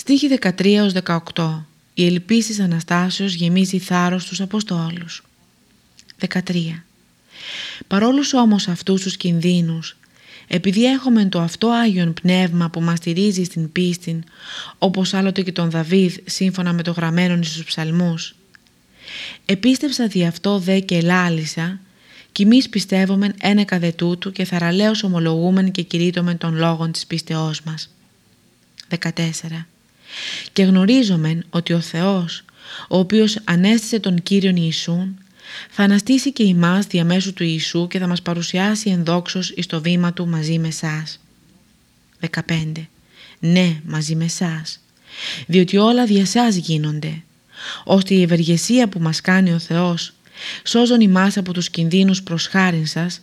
Στίχη 13-18 Η ελπίση Αναστάσεως γεμίζει θάρρος στους Αποστόλους. 13. Παρόλους όμως αυτούς τους κινδύνους, επειδή έχουμε το αυτό Άγιον Πνεύμα που μας στηρίζει στην πίστη, όπως άλλοτε και τον Δαβίδ σύμφωνα με το γραμμένο στους ψαλμούς, επίστεψα δι' αυτό δε και ελάλησα, κι εμείς πιστεύομεν ένεκα δε τούτου και θαραλέως ομολογούμεν και κηρύττωμεν των λόγων της πίστεώς μας. 14. Και γνωρίζομεν ότι ο Θεός, ο οποίος ανέστησε τον Κύριον Ιησούν, θα αναστήσει και εμάς διαμέσου του Ιησού και θα μας παρουσιάσει ενδόξως εις το βήμα Του μαζί με εσάς. 15. Ναι, μαζί με εσάς, διότι όλα δια εσάς γίνονται, ώστε η ευεργεσία που μας κάνει ο Θεός, σώζον ημάς από τους κινδύνους προς χάριν σας,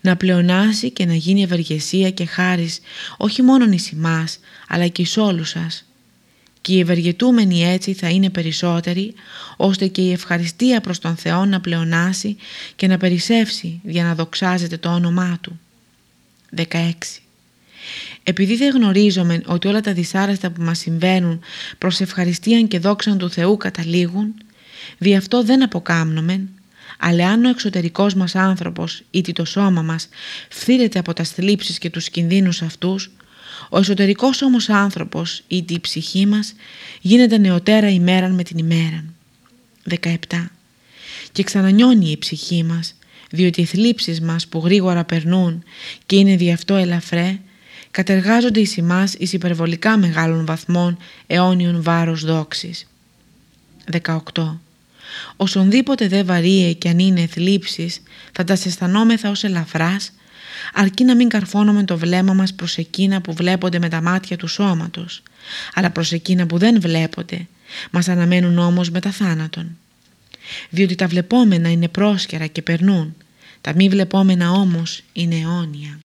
να πλεονάσει και να γίνει ευεργεσία και χάρις όχι μόνο εις ημάς, αλλά και εις όλους σας, και οι ευεργετούμενοι έτσι θα είναι περισσότεροι, ώστε και η ευχαριστία προς τον Θεό να πλεονάσει και να περισσεύσει για να δοξάζεται το όνομά Του. 16. Επειδή δεν γνωρίζομαι ότι όλα τα δυσάρεστα που μας συμβαίνουν προς ευχαριστίαν και δόξαν του Θεού καταλήγουν, δι' αυτό δεν αποκάμνομεν, αλλά αν ο εξωτερικός μας άνθρωπος, ή το σώμα μας, φθήρεται από τα θλίψεις και τους κινδύνους αυτούς, ο εσωτερικός όμως άνθρωπος ή η ψυχή μας γίνεται νεωτέρα ημέραν με την ημέρα. 17. Και ξανανιώνει η ψυχή μας διότι οι θλίψεις μας που γρήγορα περνούν και είναι δι' αυτό ελαφρέ κατεργάζονται εις εμάς εις υπερβολικά μεγάλων βαθμών αιώνιων βάρος δόξης. 18. Όσονδήποτε δε βαρύε και αν είναι θλίψεις θα τας αισθανόμεθα ως ελαφράς αρκεί να μην καρφώνουμε το βλέμμα μας προς εκείνα που βλέπονται με τα μάτια του σώματος, αλλά προς εκείνα που δεν βλέπονται, μας αναμένουν όμως με τα θάνατον. Διότι τα βλεπόμενα είναι πρόσκαιρα και περνούν, τα μη βλεπόμενα όμως είναι αιώνια.